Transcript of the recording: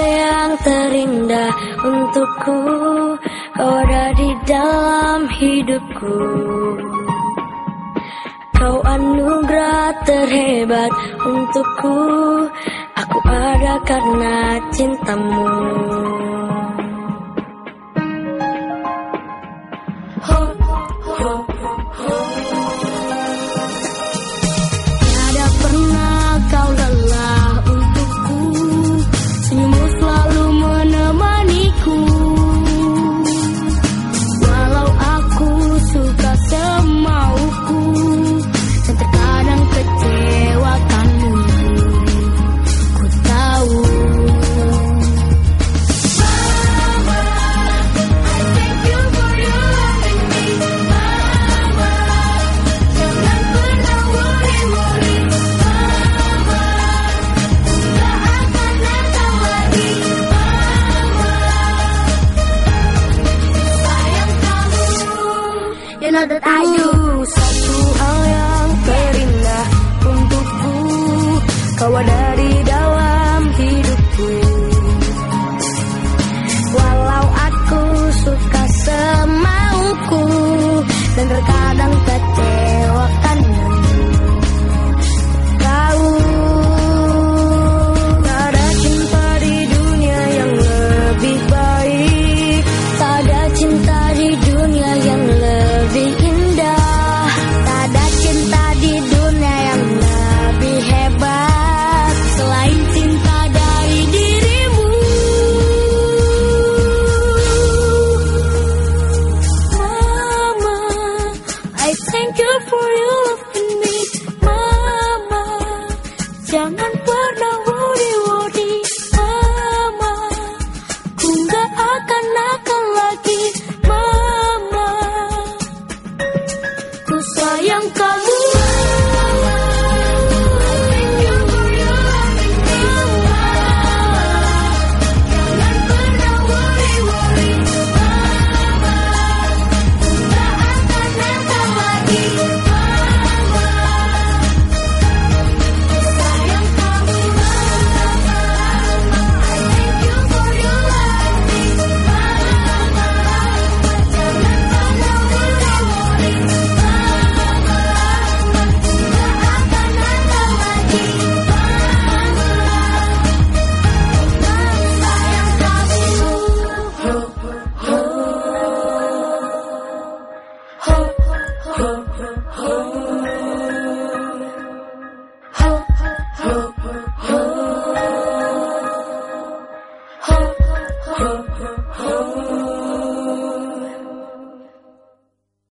yang terindah untukku. Kau ada di dalam hidupku. Kau anugerah terhebat untukku. Aku ada karena cintamu. nutut ayu Satu hal yang terindah untukku. Kau ada di 江南 ho, ho, ho.